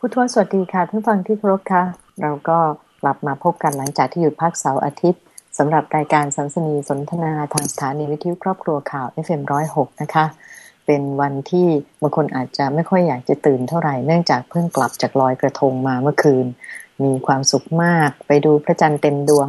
ผู้ทวสวัสดีค่ะท่านฟังที่เคารพค่ะ เราก็กลับมาพบกันหลังจากที่หยุดพักเสาร์อาทิตย์สำหรับรายการสัมสนีสนทนาทางสถานีวิทยุครอบครัวข่าว FM106 นะคะ เป็นวันที่บางคนอาจจะไม่ค่อยอยากจะตื่นเท่าไหร่เนื่องจากเพิ่งกลับจากลอยกระทงมาเมื่อคืน มีความสุขมากไปดูพระจันทร์เต็มดวง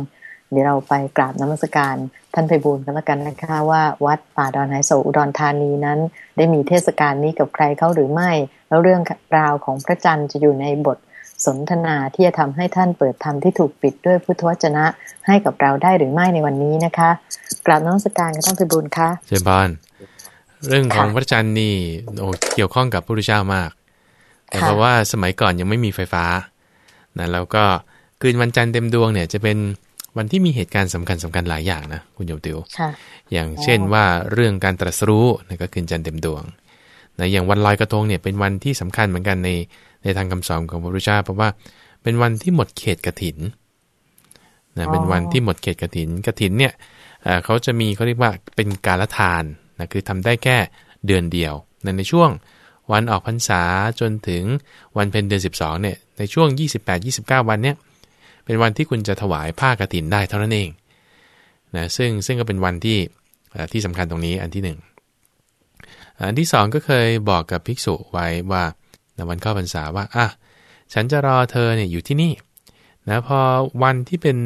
เดี๋ยวเราไปกราบนมัสการท่านไพบูลกันล้วกันนะคะว่าวัดป่าดอนไฮโซอุดรธานีนั้น ได้มีเทศกาลนี้กับใครเขาหรือไม่ แล้วเรื่องราวของพระจันทร์จะอยู่ในบทสนทนาที่จะทำให้ท่านเปิดธรรมที่ถูกปิดด้วยพุทธวจนะให้กับเราได้หรือไม่ในวันนี้นะคะกราบนมัสการกับท่านไพบูลค่ะเจริญพรเรื่องของพระจันทร์นี่โอ้เกี่ยวข้องกับพระพุทธเจ้ามากแต่เพราะว่าสมัยก่อนยังไม่มีไฟฟ้านะแล้วก็คืนวันจันทร์เต็มดวงเนี่ยจะเป็น วันที่มีเหตุการณ์สำคัญสำคัญหลายอย่างนะคุณโยมติวค่ะอย่างเช่นว่าเรื่องการตรัสรู้นะก็คืนจันทร์เต็มดวงนะอย่างวันลอยกระทงเนี่ยเป็นวันที่สำคัญเหมือนกันในในทางคำสอนของพระพุทธเจ้าเพราะว่าเป็นวันที่หมดเขตกฐินนะอ๋อเป็นวันที่หมดเขตกฐินกฐินเนี่ยเอ่อเขาจะมีเขาเรียกว่าเป็นการละทานนะคือทำได้แค่เดือนเดียวในในช่วงวันออกพรรษาจนถึงวันเพ็ญเดือน 12เนี่ยในช่วง 28-29 วันเนี่ย เป็นวันที่คุณจะถวายผ้ากฐินได้เท่านั้นเองนะซึ่งซึ่งก็เป็นวันที่ที่สำคัญตรงนี้อันที่หนึ่งอันที่สองก็เคยบอกกับภิกษุไว้ว่าในวันเข้าพรรษาว่าอะฉันจะรอเธอเนี่ยอยู่ที่นี่นะพอวันที่เป็น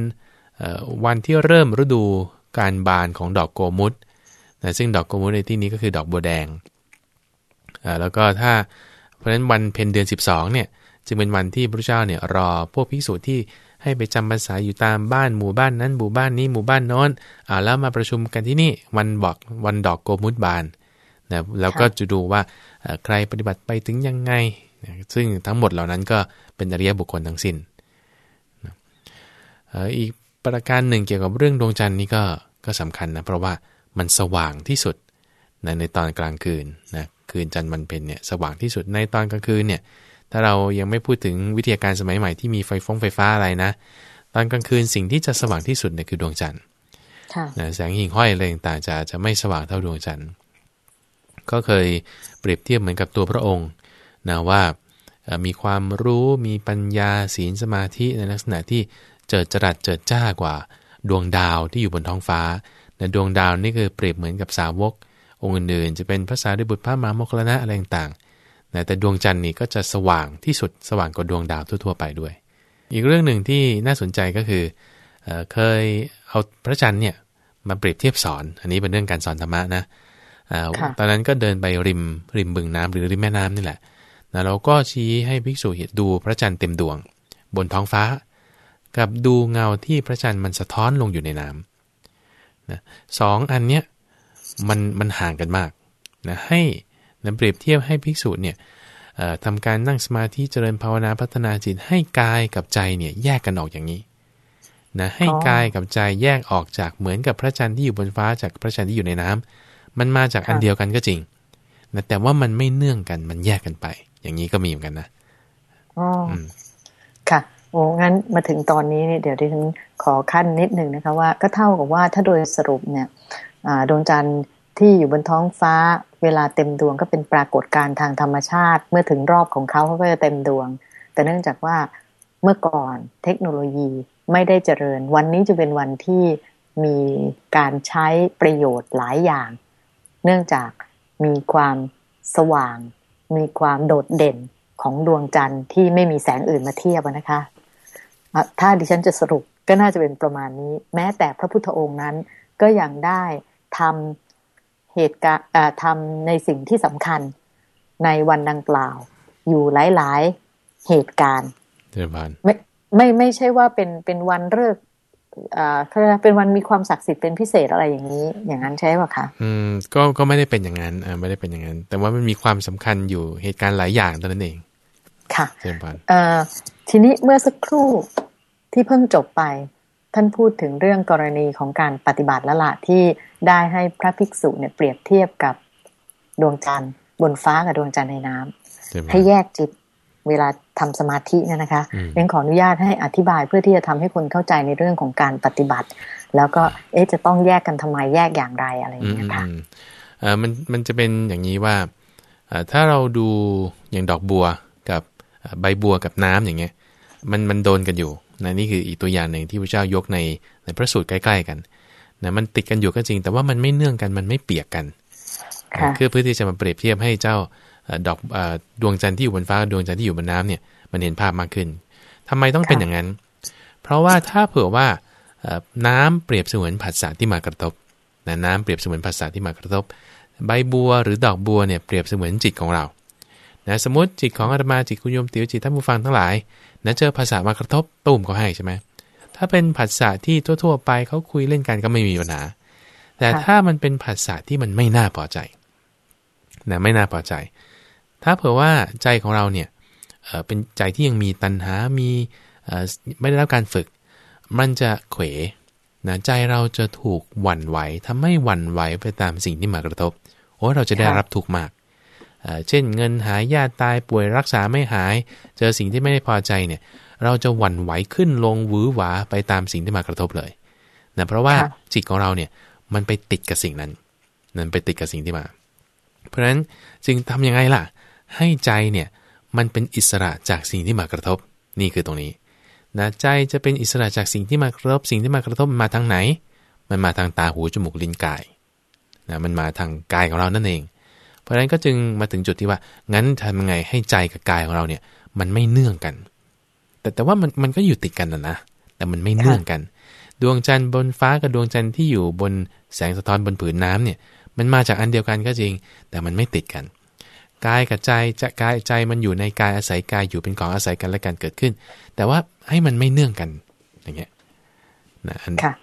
เอ่อวันที่เริ่มฤดูการบานของดอกโกมุตนะซึ่งดอกโกมุตในที่นี้ก็คือดอกบัวแดงอ่าแล้วก็ถ้าเพราะฉะนั้นวันเพ็ญเดือน 12เนี่ยจึงเป็นวันที่พระเจ้าเนี่ยรอพวกภิกษุที่ ให้ไปจำพรรษาอยู่ตามบ้านหมู่บ้านนั้นหมู่บ้านนี้หมู่บ้านโน้นอ่าแล้วมาประชุมกันที่นี่วันบอกวันดอกโกมุตบานนะแล้วก็จะดูว่าใครปฏิบัติไปถึงยังไงนะซึ่งทั้งหมดเหล่านั้นก็เป็นอริยบุคคลทั้งสิ้นะเอ่ออีกประการหนึ่งเกี่ยวกับเรื่องดวงจันทร์นี่ก็ก็สำคัญนะเพราะว่ามันสว่างที่สุดนะในตอนกลางคืนนะคืนจันทร์วันเพ็ญเนี่ยสว่างที่สุดในตอนกลางคืนเนี่ย ถ้าเรายังไม่พูดถึงวิทยาการสมัยใหม่ที่มีไฟฟงไฟฟ้าอะไรนะ ตอนกลางคืนสิ่งที่จะสว่างที่สุดเนี่ยคือดวงจันทร์ค่ะนะแสงหิ่งห้อยอะไรต่างๆจะจะไม่สว่างเท่าดวงจันทร์ ก็เคยเปรียบเทียบเหมือนกับตัวพระองค์นะว่าเอ่อมีความรู้มีปัญญาศีลสมาธิในลักษณะที่เจิดจรัสเจิดจ้ากว่าดวงดาวที่อยู่บนท้องฟ้านะดวงดาวนี่คือเปรียบเหมือนกับสาวก องค์อื่นๆจะเป็นพระสารีบุตรพระมหาโมคคัลลานะอะไรต่างๆ นะแต่ดวงจันทร์นี่ก็จะสว่างที่สุดสว่างกว่าดวงดาวทั่วๆไปด้วย อีกเรื่องหนึ่งที่น่าสนใจก็คือเอ่อเคยเอาพระจันทร์เนี่ยมาเปรียบเทียบสอน อันนี้เป็นเรื่องการสอนธรรมะนะอ่าค่ะตอนนั้นก็เดินไปริมริมบึงน้ำหรือริมแม่น้ำนี่แหละนะเราก็ชี้ให้ภิกษุเห็นดูพระจันทร์เต็มดวง บนท้องฟ้า กับดูเงาที่พระจันทร์มันสะท้อนลงอยู่ในน้ำนะสองอันเนี้ยมันมันห่างกันมากนะให้ นะเปรียบเทียบให้ภิกษุเนี่ยเอ่อทำการนั่งสมาธิเจริญภาวนาพัฒนาจิตให้กายกับใจเนี่ยแยกกันออกอย่างนี้นะให้อ๋อกายกับใจแยกออกจากเหมือนกับพระจันทร์ที่อยู่บนฟ้าจากพระจันทร์ที่อยู่ในน้ำมันมาจากอันเดียวกันก็จริงนะแต่ว่ามันไม่เนื่องกันมันแยกกันไป อย่างนี้ก็มีเหมือนกันนะอ๋อออืมค่ะโอ้งั้นมาถึงตอนนี้เนี่ยเดี๋ยวดิฉันขอขั้นนิดหนึ่งนะคะว่าก็เท่ากับว่าถ้าโดยสรุปเนี่ยอ่าดวงจันทร์ที่อยู่บนท้องฟ้า เวลาเต็มดวงก็เป็นปรากฏการณ์ทางธรรมชาติ เมื่อถึงรอบของเขาเขาก็จะเต็มดวง แต่เนื่องจากว่าเมื่อก่อนเทคโนโลยีไม่ได้เจริญ วันนี้จะเป็นวันที่มีการใช้ประโยชน์หลายอย่าง เนื่องจากมีความสว่าง มีความโดดเด่นของดวงจันทร์ที่ไม่มีแสงอื่นมาเทียบนะคะอะถ้าดิฉันจะสรุปก็น่าจะเป็นประมาณนี้ แม้แต่พระพุทธองค์นั้นก็ยังได้ทำ เหตุการณ์อ่าทำในสิ่งที่สำคัญในวันดังกล่าว อยู่หลาย ๆ เหตุการณ์เจริญพรไม่ไม่ไม่ใช่ว่าเป็นเป็นวันเลิกษ์อ่าเขาเรียกว่าเป็นวันมีความศักดิ์สิทธิ์เป็นพิเศษอะไรอย่างนี้ อย่างนั้นใช่ป่ะคะอืมก็ก็ไม่ได้เป็นอย่างนั้นอ่าไม่ได้เป็นอย่างนั้น แต่ว่ามันมีความสำคัญอยู่เหตุการณ์หลายอย่างเท่านั้นเองค่ะเจริญพรเอ่อทีนี้เมื่อสักครู่ที่เพิ่งจบไป ท่านพูดถึงเรื่องกรณีของการปฏิบัติและละที่ได้ให้พระภิกษุเนี่ยเปรียบเทียบกับดวงจันทร์บนฟ้ากับดวงจันทร์ในน้ำเจริญพรให้แยกจิตเวลาทำสมาธิเนี่ยนะคะอืมเรียนขออนุญาตให้อธิบายเพื่อที่จะทำให้คนเข้าใจในเรื่องของการปฏิบัติ แล้วก็เอ๊ะจะต้องแยกกันทำไมแยกอย่างไรอะไรอย่างอืมเงี้ยอืมค่ะอืมเอ่อมันมันจะเป็นอย่างนี้ว่าเอ่อถ้าเราดูอย่างดอกบัวกับเอ่อใบบัวกับน้ำอย่างเงี้ยมันมันโดนกันอยู่ นะนี่คืออีกตัวอย่างหนึ่งที่พระเจ้ายกในในพระสูตรใกล้ ๆ กันนะมันติดกันอยู่ก็จริง แต่ว่ามันไม่เนื่องกันมันไม่เปียกกันค่ะคือเพื่อที่จะมาเปรียบเทียบให้เจ้าเอ่อดอกเออดวงจันทร์ที่อยู่บนฟ้าดวงจันทร์ที่อยู่บนน้ำเนี่ยมันเห็นภาพมากขึ้นทำไมต้องเป็นอย่างนั้น เพราะว่าถ้าเผื่อว่าเอ่อน้ำเปรียบเสมือนผัสสะที่มากระทบนะน้ำเปรียบเสมือนผัสสะที่มากระทบ ใบบัวหรือดอกบัวเนี่ยเปรียบเสมือนจิตของเรา นะสมมติจิตของอาตมาจิตคุณโยมติ๋วจิตท่านผู้ฟังทั้งหลายนะเจอภาษามากระทบตุ้มเขาให้ใช่ไหมถ้าเป็นผัสสะที่ทั่ว ๆ ไปเขาคุยเล่นกันก็ไม่มีปัญหาแต่ค่ะถ้ามันเป็นผัสสะที่มันไม่น่าพอใจนะไม่น่าพอใจ ถ้าเผื่อว่าใจของเราเนี่ยเอ่อเป็นใจที่ยังมีตัณหา มีเอ่อไม่ได้รับการฝึก มันจะเขวนะใจเราจะถูกหวั่นไหวทำให้หวั่นไหวไปตามสิ่งที่มากระทบ โอ้เราจะได้ค่ะรับทุกข์มาก เอ่อเช่นเงินหายญาติตายป่วยรักษาไม่หาย เจอสิ่งที่ไม่ได้พอใจเนี่ยเราจะหวั่นไหวขึ้นลงหวือหวาไปตามสิ่งที่มากระทบเลยนะเพราะว่าค่ะจิตของเราเนี่ยมันไปติดกับสิ่งนั้นนั่นไปติดกับสิ่งที่มา เพราะฉะนั้นจึงทำยังไงล่ะ ให้ใจเนี่ยมันเป็นอิสระจากสิ่งที่มากระทบนี่คือตรงนี้นะใจจะเป็นอิสระจากสิ่งที่มากระทบ สิ่งที่มากระทบมันมาทางไหน มันมาทางตาหูจมูกลิ้นกายนะมันมาทางกายของเรานั่นเอง เพราะฉะนั้นก็จึงมาถึงจุดที่ว่า งั้นทำยังไงให้ใจกับกายของเราเนี่ย มันไม่เนื่องกัน แต่แต่ว่ามันมันก็อยู่ติดกันนะนะแต่มันไม่เนื่องกัน ดวงจันทร์บนฟ้ากับดวงจันทร์ที่อยู่บนแสงสะท้อนบนผืนน้ำเนี่ย มันมาจากอันเดียวกันก็จริง แต่มันไม่ติดกันกายกับใจจะกายใจมันอยู่ในกายอาศัยกายอยู่เป็นของอาศัยกันและกันเกิดขึ้น แต่ว่าให้มันไม่เนื่องกันอย่างเงี้ยนะอันค่ะ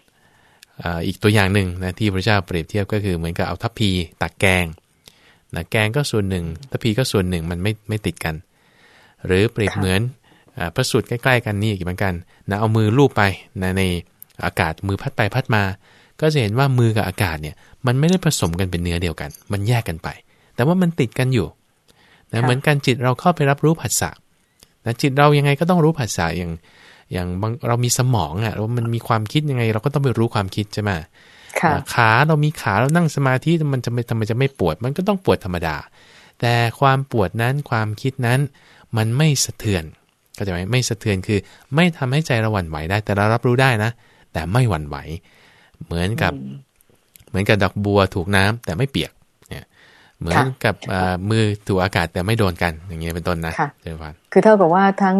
เอ่ออีกตัวอย่างหนึ่งนะที่พระเจ้าเปรียบเทียบก็คือเหมือนกับเอาทัพพีตักแกง นะแกงก็ส่วนหนึ่งทัพพีก็ส่วนหนึ่งมันไม่ไม่ติดกัน หรือเปรียบค่ะเหมือนอ่าพระสูตรใกล้ๆกันนี่อีกเหมือนกันนะเอามือลูบไปนะในอากาศมือพัดไปพัดมา ก็จะเห็นว่ามือกับอากาศเนี่ยมันไม่ได้ผสมกันเป็นเนื้อเดียวกัน มันแยกกันไป แต่ว่ามันติดกันอยู่นะค่ะเหมือนกันจิตเราเข้าไปรับรู้ผัสสะนะจิตเรายังไงก็ต้องรู้ผัสสะอย่างอย่างบางเรามีสมองอะ่ะแล้วมันมีความคิดยังไง เราก็ต้องไปรู้ความคิดใช่ไหมค่ะ ขาเรามีขาเรานั่งสมาธิมันจะไม่ทำไมจะไม่ปวด มันก็ต้องปวดธรรมดา แต่ความปวดนั้นความคิดนั้นมันไม่สะเทือนก็จะไหมไม่สะเทือนคือ ไม่ทำให้ใจเราหวั่นไหวได้ แต่เรารับรู้ได้นะ แต่ไม่หวั่นไหว เหมือนกับ เหมือนกับดอกบัวถูกน้ำแต่ไม่เปียกเนี่ยเหมือนค่ะกับอ่ามือถูกอากาศแต่ไม่โดนกันอย่างเงี้ยเป็นต้นนะค่ะเจริญพันคือเท่ากับว่าทั้ง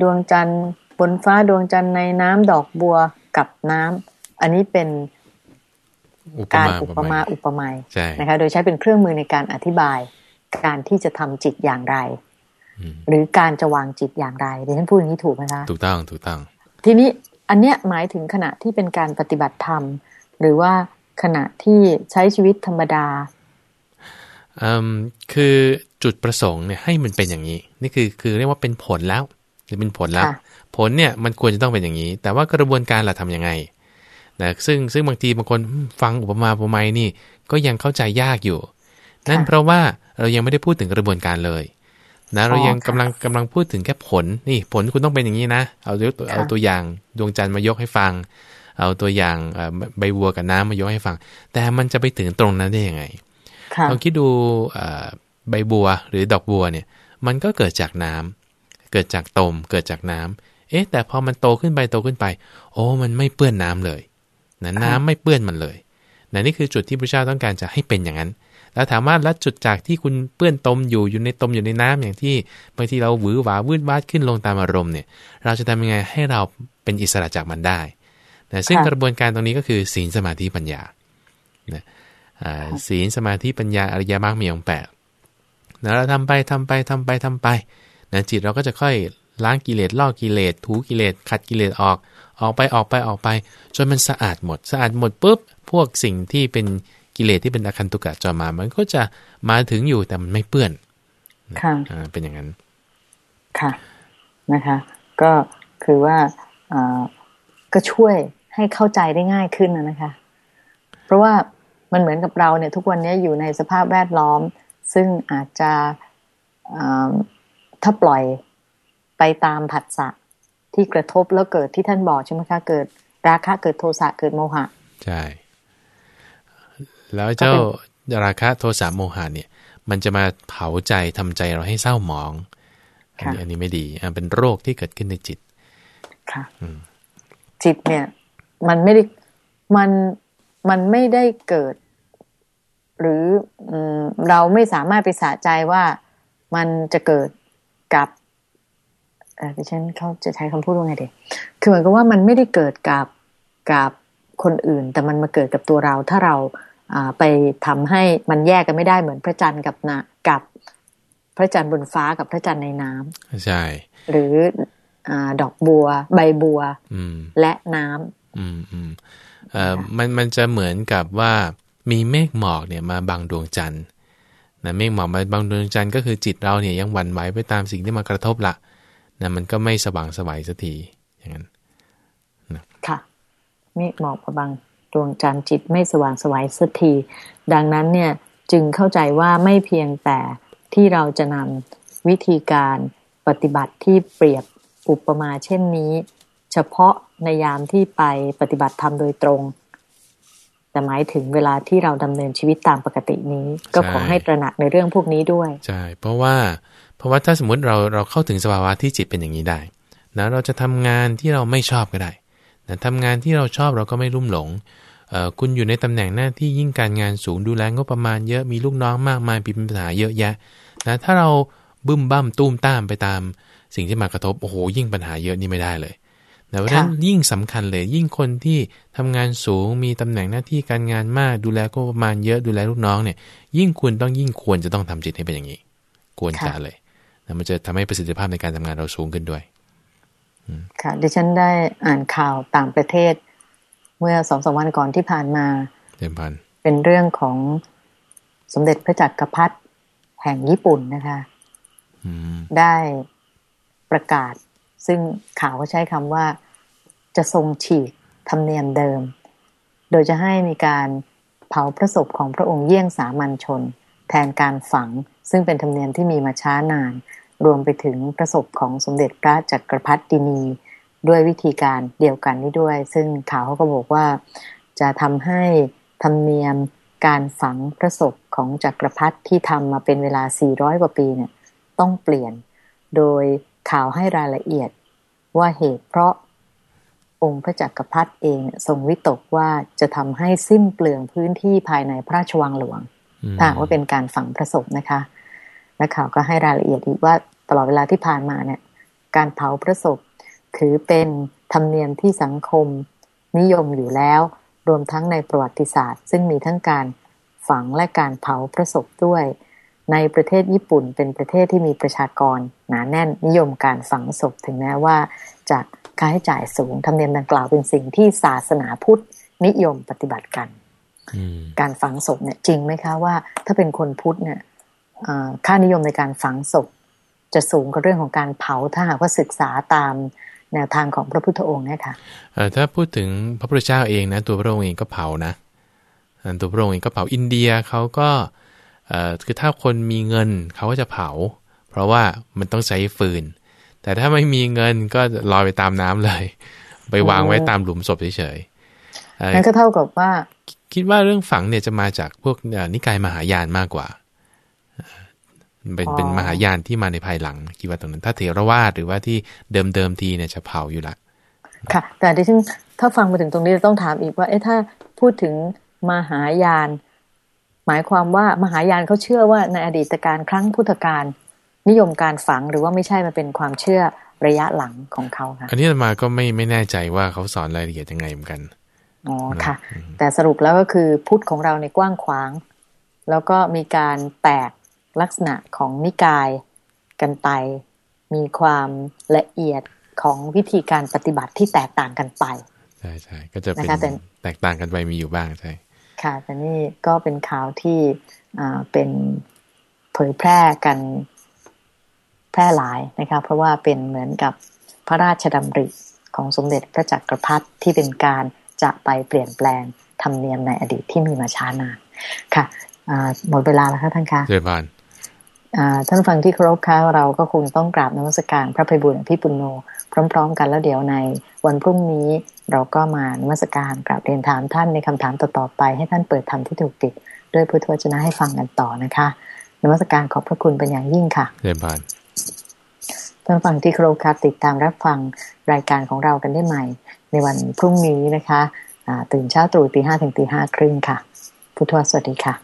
ดวงจันทร์บนฟ้าดวงจันทร์ในน้ำดอกบัวกับน้ำอันนี้เป็นอุป การมาอุปมาอุปไมยใช่นะคะ โดยใช้เป็นเครื่องมือในการอธิบายการที่จะทำจิตอย่างไรอืมหรือการจะวางจิตอย่างไรดิฉันพูดอย่างนี้ถูกไหมคะถูกต้องถูกต้อง ทีนี้อันเนี้ยหมายถึงขณะที่เป็นการปฏิบัติธรรม หรือว่าขณะที่ใช้ชีวิตธรรมดาอืมคือจุดประสงค์เนี่ยให้มันเป็นอย่างนี้ นี่คือคือเรียกว่าเป็นผลแล้วหรือเป็นผลแล้วค่ะผลเนี่ยมันควรจะต้องเป็นอย่างนี้ แต่ว่ากระบวนการเราทำยังไง นะซึ่งซึ่งบางทีบางคนอืมฟังอุปมาอุปไมยนี่ก็ยังเข้าใจยากอยู่ นั่นเพราะว่าเรายังไม่ได้พูดถึงกระบวนการเลยนะเรายังอ๋อค่ะกำลังกำลังพูดถึงแค่ผลนี่ผลคุณต้องเป็นอย่างนี้นะเอายกตัวค่ะเอาตัวอย่างดวงจันทร์มายกให้ฟัง เอาตัวอย่างเอ่อใบบัวกับน้ำมายกให้ฟัง แต่มันจะไปถึงตรงนั้นได้ยังไงค่ะลองคิดดูเอ่อใบบัวหรือดอกบัวเนี่ย มันก็เกิดจากน้ำเกิดจากตม เกิดจากน้ำเอ๊ะ แต่พอมันโตขึ้นไปโตขึ้นไป โอ้มันไม่เปื้อนน้ำเลย นะน้ำไม่เปื้อนมันเลยนะนี่คือจุดที่พระเจ้าต้องการจะให้เป็นอย่างนั้น แล้วถามว่าแล้วจุดจากที่คุณเปื้อนตมอยู่อยู่ในตมอยู่ในน้ำอย่างที่บางทีเราหวือหวาวืดวาดขึ้นลงตามอารมณ์เนี่ย เราจะทำยังไงให้เราเป็นอิสระจากมันได้นะซึ่งค่ะกระบวนการตรงนี้ก็คือศีลสมาธิปัญญานะอ่าศีลสมาธิปัญญาอริยมรรคมีองค์แปดนะเราทำไปทำไปทำไปทำไปนะจิตเราก็จะค่อยล้างกิเลสลอกกิเลสถูกิเลสขัดกิเลสออก ออกไปออกไปออกไป จนมันสะอาดหมด สะอาดหมดปุ๊บพวกสิ่งที่เป็นกิเลสที่เป็นอาคันตุกะจอมา มันก็จะมาถึงอยู่แต่มันไม่เปื้อนค่ะอ่าเป็นอย่างนั้น ค่ะนะคะ ก็คือว่าเอ่อก็ช่วยให้เข้าใจได้ง่ายขึ้นนะนะคะ เพราะว่ามันเหมือนกับเราเนี่ยทุกวันนี้อยู่ในสภาพแวดล้อม ซึ่งอาจจะเอ่อถ้าปล่อยไปตามผัสสะ ที่กระทบแล้วเกิดที่ท่านบอกใช่ไหมคะเกิด ราคะเกิดโทสะเกิดโมหะใช่แล้วเจ้าราคะโทสะโมหะเนี่ย มันจะมาเผาใจทำใจเราให้เศร้าหมองอันนี้อันนี้ไม่ดีอ่าเป็นโรคที่เกิดขึ้นในจิตค่ะจิตเนี่ย มันไม่ได้มันมันไม่ได้เกิด หรือเราไม่สามารถไปสะใจว่ามันจะเกิดกับเออ ดิฉันเขาจะใช้คำพูดว่าไงดีคือเหมือนกับว่ามันไม่ได้เกิดกับกับคนอื่น แต่มันมาเกิดกับตัวเรา ถ้าเราไปทำให้มันแยกกันไม่ได้เหมือนพระจันทร์กับนะกับพระจันทร์บนฟ้ากับพระจันทร์ในน้ำใช่หรืออดอกบัว ใบบัวและน้ำอืมอืมเอ่อมันมันจะเหมือนกับว่ามีเมฆหมอกเนี่ยมาบังดวงจันทร์นะเมฆหมอกมาบังดวงจันทร์ก็คือจิตเราเนี่ยยังหวั่นไหวไปตามสิ่งที่มากระทบละ นะมันก็ไม่สว่างสวัยสักทีอย่างนั้นนะค่ะเมฆหมอกมาบังดวงจันทร์จิตไม่สว่างสวัยสักที ดังนั้นเนี่ยจึงเข้าใจว่าไม่เพียงแต่ที่เราจะนำวิธีการปฏิบัติที่เปรียบอุปมาเช่นนี้ เฉพาะในยามที่ไปปฏิบัติธรรมโดยตรง แต่หมายถึงเวลาที่เราดำเนินชีวิตตามปกตินี้ ก็ขอให้ตระหนักในเรื่องพวกนี้ด้วย ใช่ เพราะว่า เพราะว่าถ้าสมมติเราเราเข้าถึงสภาวะที่จิตเป็นอย่างนี้ได้นะเราจะทำงานที่เราไม่ชอบก็ได้นะทำงานที่เราชอบเราก็ไม่รุ่มหลง คุณอยู่ในตำแหน่งหน้าที่ยิ่งการงานสูงดูแลงบประมาณเยอะมีลูกน้องมากมายปีปัญหาเยอะแยะนะถ้าเราบึ้มบั้มตุ้มตามไปตามสิ่งที่มากระทบโอ้โหยิ่งปัญหาเยอะนี่ไม่ได้เลยแต่เพราะฉะนั้นยิ่งสำคัญเลยยิ่งคนที่ทำงานสูงมีตำแหน่งหน้าที่การงานมาก ดูแลก็ประมาณเยอะดูแลลูกน้องเนี่ย ยิ่งควรต้องยิ่งควรจะต้องทำจิตให้เป็นอย่างนี้ ควรจะเลยแล้ว มันจะทำให้ประสิทธิภาพในการทำงานเราสูงขึ้นด้วยค่ะดิฉันได้อ่านข่าวต่างประเทศ เมื่อสองสามวันก่อนที่ผ่านมาเต็มพันเป็นเรื่องของสมเด็จพระจักรพรรดิแห่งญี่ปุ่นนะคะได้ประกาศ ซึ่งข่าวก็ใช้คำว่า จะทรงฉีกธรรมเนียมเดิม โดยจะให้มีการเผาพระศพของพระองค์เยี่ยงสามัญชน แทนการฝัง ซึ่งเป็นธรรมเนียมที่มีมาช้านาน รวมไปถึงประศพของสมเด็จพระจักรพรรดินี ด้วยวิธีการเดียวกันนี้ด้วย ซึ่งข่าวเขาก็บอกว่า จะทำให้ธรรมเนียมการฝังพระศพของจักรพรรดิที่ทำมาเป็นเวลา 400 กว่าปีเนี่ยต้องเปลี่ยน โดยข่าวให้รายละเอียดว่าเหตุเพราะองค์พระจักรพรรดิเองทรงวิตกว่าจะทำให้สิ้นเปลืองพื้นที่ภายในพระราชวังหลวงถ้าว่าเป็นการฝังพระศพนะคะ และข่าวก็ให้รายละเอียดอีกว่า ตลอดเวลาที่ผ่านมาเนี่ยการเผาพระศพถือเป็นธรรมเนียมที่สังคม นิยมอยู่แล้ว รวมทั้งในประวัติศาสตร์ ซึ่งมีทั้งการฝังและการเผาพระศพด้วย ในประเทศญี่ปุ่นเป็นประเทศที่มีประชากรหนาแน่นนิยมการฝังศพถึงแม้ว่าจะค่าใช้จ่ายสูงธรรมเนียมดังกล่าวเป็นสิ่งที่ศาสนาพุทธนิยมปฏิบัติกันการฝังศพเนี่ยจริงไหมคะว่า ถ้าเป็นคนพุทธเนี่ยค่านิยมในการฝังศพ จะสูงกว่าเรื่องของการเผาถ้าหากว่าศึกษาตามแนวทางของพระพุทธองค์นะคะถ้าพูดถึงพระพุทธเจ้าเองนะตัวพระองค์เองก็เผานะตัวพระองค์เองก็เผาอินเดียเขาก็คือถ้าคนมีเงินเขาก็จะเผา เพราะว่ามันต้องใช้ฟืน แต่ถ้าไม่มีเงินก็ลอยไปตามน้ำเลย ไปวางไว้ตามหลุมศพเฉยๆนั่นก็เท่ากับว่า คิดว่าเรื่องฝังเนี่ยจะมาจากพวกนิกายมหายานมากกว่า เป็นเป็นมหายานที่มาในภายหลังคิดว่าตรงนั้น ถ้าเถรวาทหรือว่าที่เดิมเดิมทีเนี่ยจะเผาอยู่ละค่ะ แต่ดิฉันถ้าฟังมาถึงตรงนี้ต้องถามอีกว่า เอ๊ะถ้าพูดถึงมหายาน หมายความว่ามหายานเขาเชื่อว่าในอดีตการครั้งพุทธกาลนิยมการฝังหรือว่าไม่ใช่มาเป็นความเชื่อระยะหลังของเขาค่ะ อันนี้มาก็ไม่ไม่แน่ใจว่าเขาสอนรายละเอียดยังไงเหมือนกันอ๋อค่ะ แต่สรุปแล้วก็คือพุทธของเราในกว้างขวาง แล้วก็มีการแตก ลักษณะของนิกายกันไป มีความละเอียดของวิธีการปฏิบัติที่แตกต่างกันไปใช่ใช่ก็จะเป็นแตกต่างกันไปมีอยู่บ้างใช่ค่ะแต่นี่ก็เป็นข่าวที่อ่าเป็นเผยแพร่กันแพร่หลายนะคะเพราะว่าเป็นเหมือนกับพระราชดำริของสมเด็จพระจักรพรรดิที่เป็นการจะไปเปลี่ยนแปลงธรรมเนียมในอดีตที่มีมาช้านานค่ะหมดเวลาแล้วค่ะท่านคะเจริญพน ท่านฟังที่เคารพค่ะเราก็คงต้องกราบนมัสการพระภัยบุญพี่ปุณโญพร้อม ๆ กันแล้วเดี๋ยวในวันพรุ่งนี้เราก็มานมัสการกราบเรียนถามท่านในคำถามต่อๆไป ให้ท่านเปิดธรรมที่ถูกปิด ด้วยพุทธวจนะให้ฟังกันต่อนะคะนมัสการขอบพระคุณเป็นอย่างยิ่งค่ะเรียนผ่านท่านฟังที่ครบครับติดตามรับฟังรายการของเรากันได้ใหม่ ในวันพรุ่งนี้นะคะะตื่นเช้าตรู่ตีห้าถึงตีห้าครึ่งค่ะ พุทธวสวัสดีค่ะ